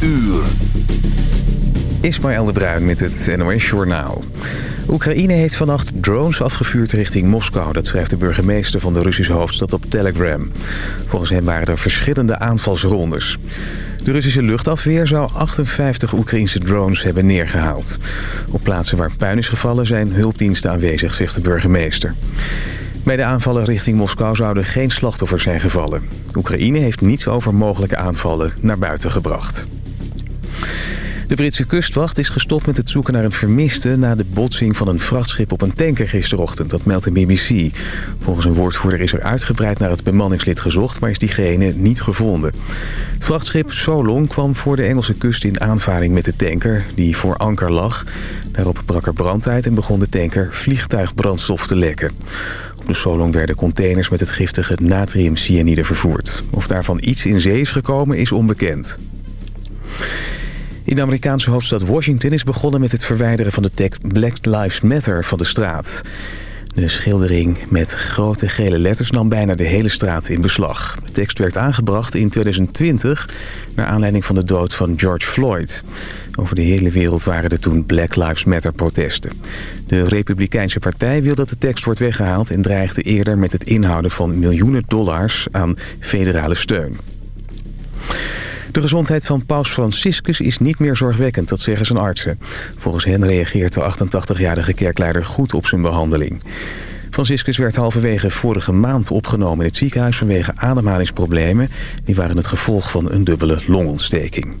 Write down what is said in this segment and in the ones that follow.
uur. Ismaël de Bruin met het NOS Journaal. Oekraïne heeft vannacht drones afgevuurd richting Moskou. Dat schrijft de burgemeester van de Russische hoofdstad op Telegram. Volgens hem waren er verschillende aanvalsrondes. De Russische luchtafweer zou 58 Oekraïnse drones hebben neergehaald. Op plaatsen waar puin is gevallen zijn hulpdiensten aanwezig, zegt de burgemeester. Bij de aanvallen richting Moskou zouden geen slachtoffers zijn gevallen. Oekraïne heeft niets over mogelijke aanvallen naar buiten gebracht. De Britse kustwacht is gestopt met het zoeken naar een vermiste... na de botsing van een vrachtschip op een tanker gisterochtend. Dat meldt de BBC. Volgens een woordvoerder is er uitgebreid naar het bemanningslid gezocht... maar is diegene niet gevonden. Het vrachtschip Solong kwam voor de Engelse kust in aanvaring met de tanker... die voor anker lag. Daarop brak er brand uit en begon de tanker vliegtuigbrandstof te lekken. Op de Solong werden containers met het giftige natriumcyanide vervoerd. Of daarvan iets in zee is gekomen is onbekend. In de Amerikaanse hoofdstad Washington is begonnen met het verwijderen van de tekst Black Lives Matter van de straat. De schildering met grote gele letters nam bijna de hele straat in beslag. De tekst werd aangebracht in 2020 naar aanleiding van de dood van George Floyd. Over de hele wereld waren er toen Black Lives Matter protesten. De Republikeinse partij wil dat de tekst wordt weggehaald... en dreigde eerder met het inhouden van miljoenen dollars aan federale steun. De gezondheid van paus Franciscus is niet meer zorgwekkend, dat zeggen zijn artsen. Volgens hen reageert de 88-jarige kerkleider goed op zijn behandeling. Franciscus werd halverwege vorige maand opgenomen in het ziekenhuis vanwege ademhalingsproblemen. Die waren het gevolg van een dubbele longontsteking.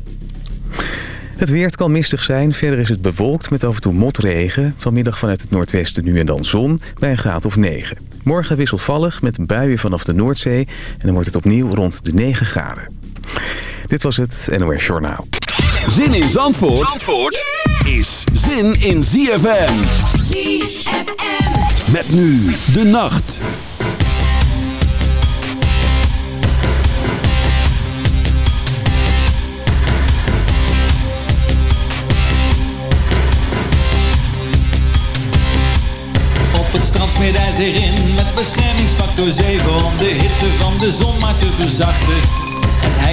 Het weer kan mistig zijn. Verder is het bewolkt met af en toe motregen. Vanmiddag vanuit het noordwesten nu en dan zon bij een graad of 9. Morgen wisselvallig met buien vanaf de Noordzee. En dan wordt het opnieuw rond de 9 graden. Dit was het NOS Journaal. Zin in Zandvoort, Zandvoort is zin in ZFM. ZFM. Met nu de nacht. Op het strand smeert hij zich in met beschermingsfactor 7 om de hitte van de zon maar te verzachten.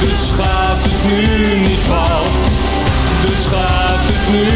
dus gaat het nu niet fout. Dus gaat het nu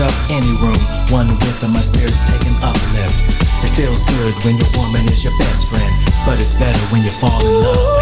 up any room. One with of my spirits taking uplift. It feels good when your woman is your best friend, but it's better when you fall in love.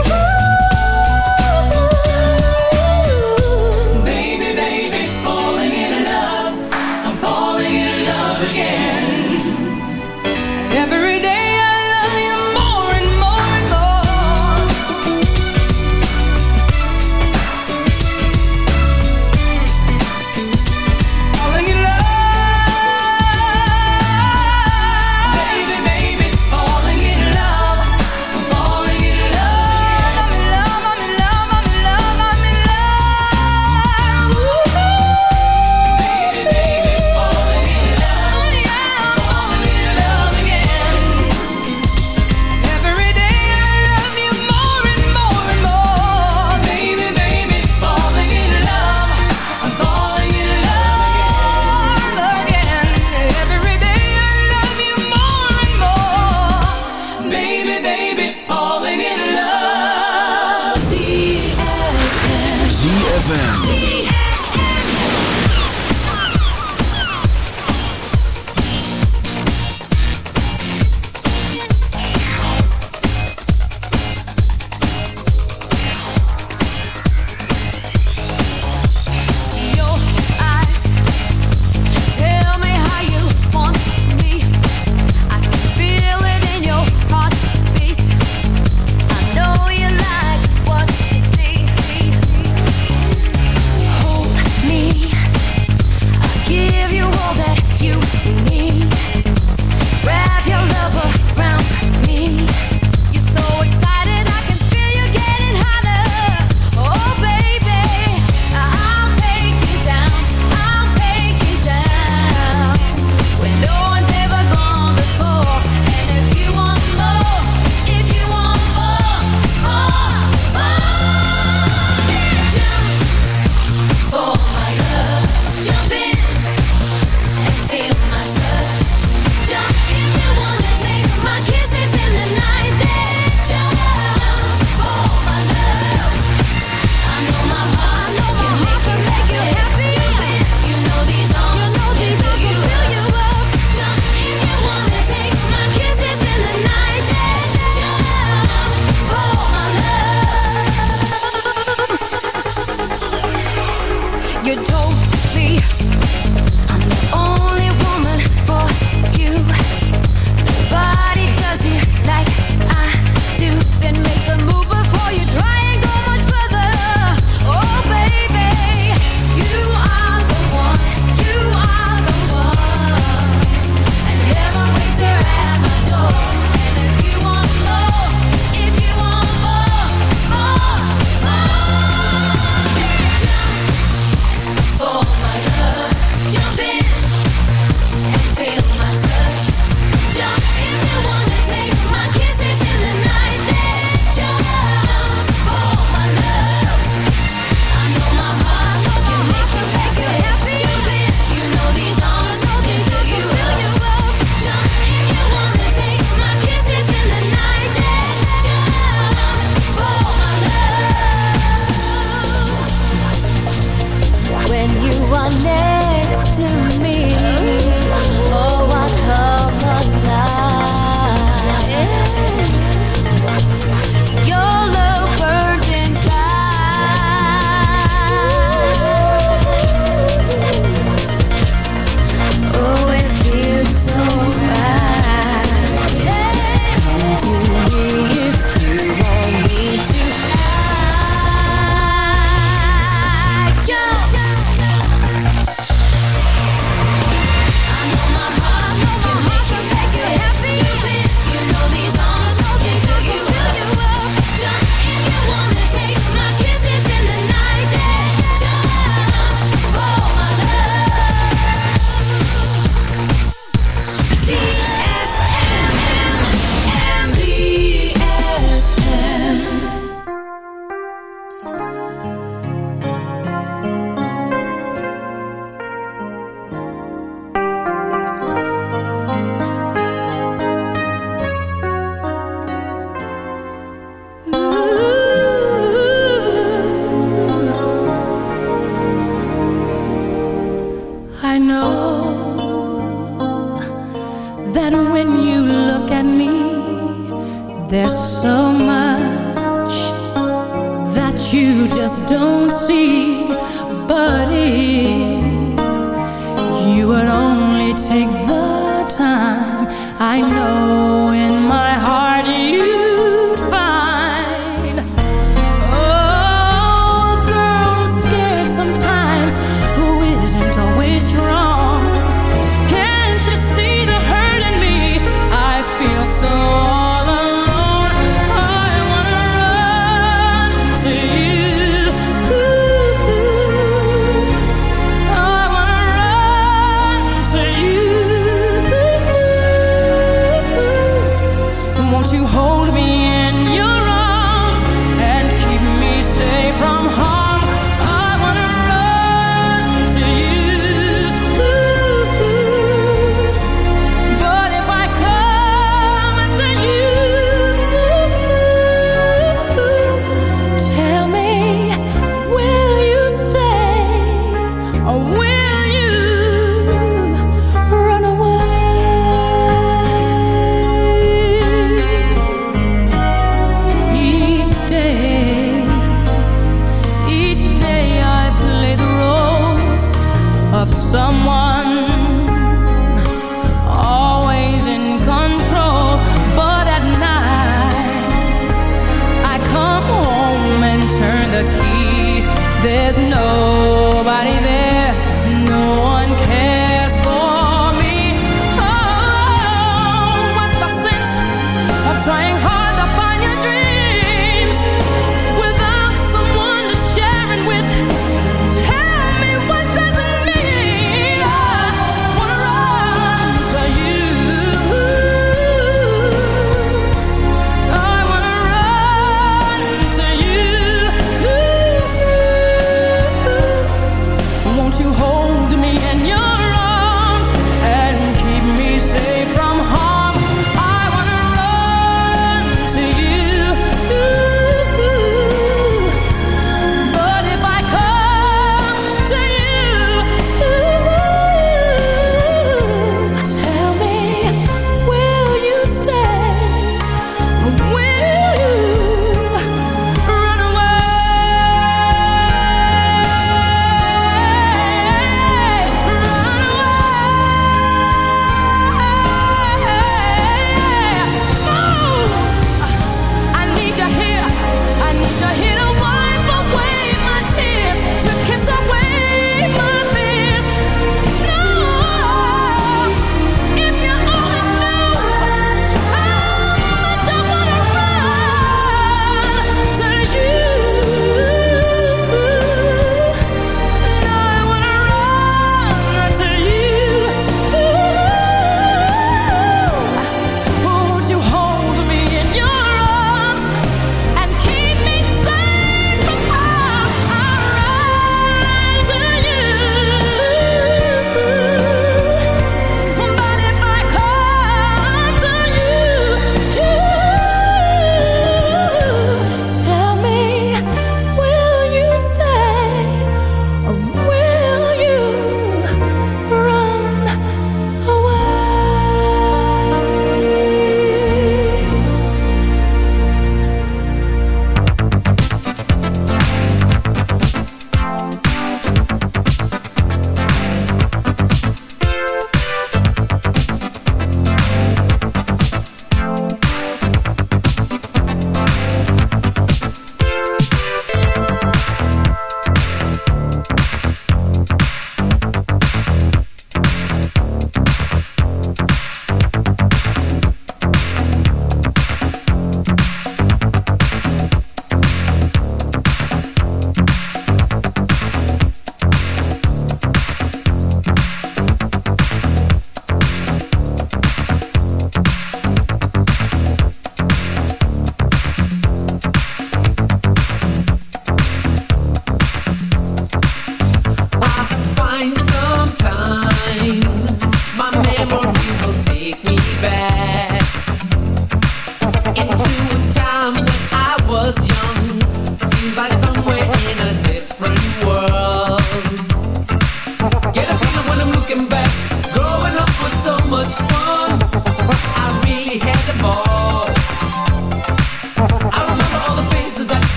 I know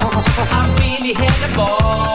I really had a ball.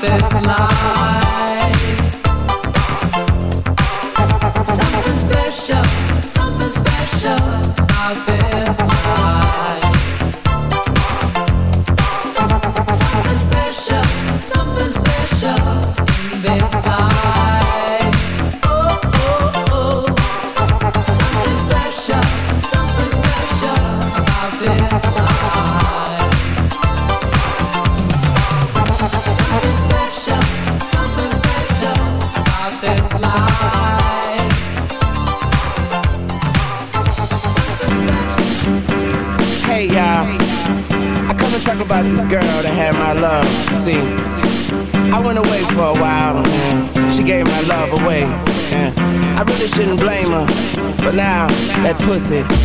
this love. pussy.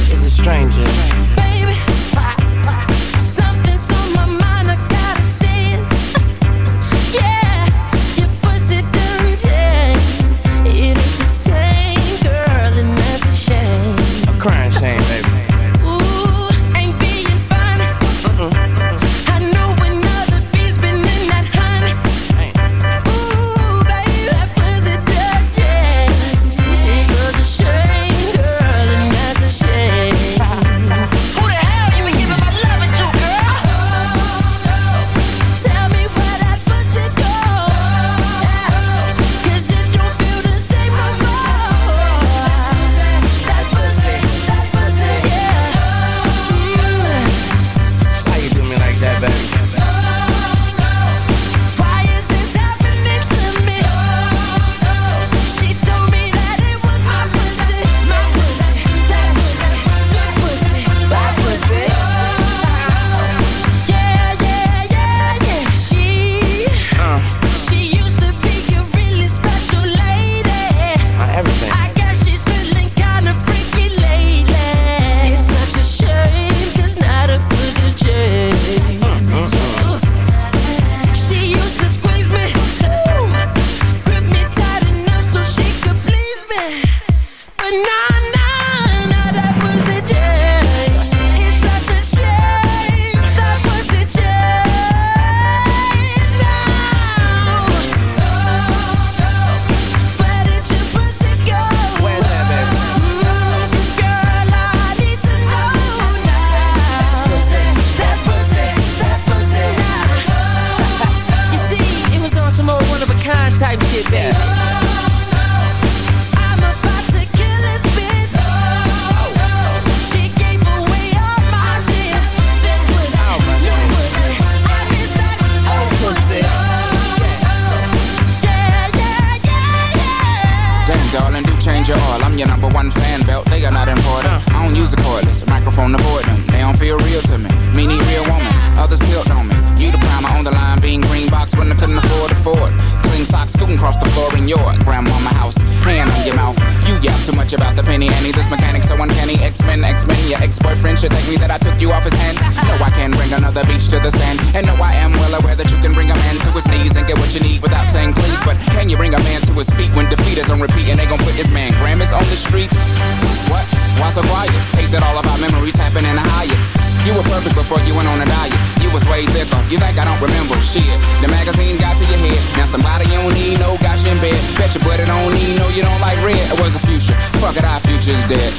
gasoline got to your head. Now somebody you don't need no got you in bed. Bet your buddy don't need no you don't like red. It was the future. Fuck it, our future's dead.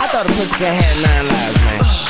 I thought a pussycat had nine lives, man.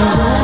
아.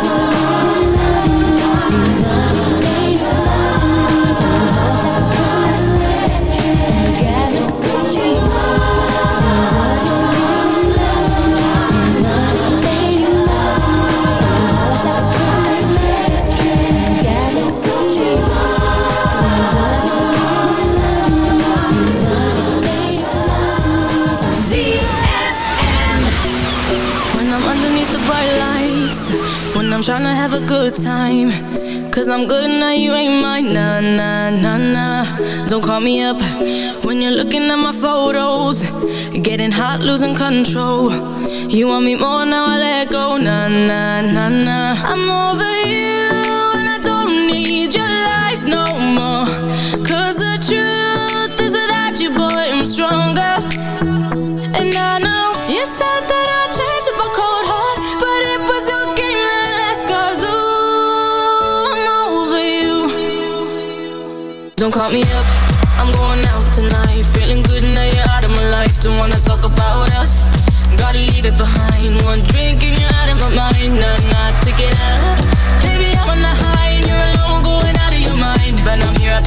control. You want me more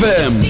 ZFM.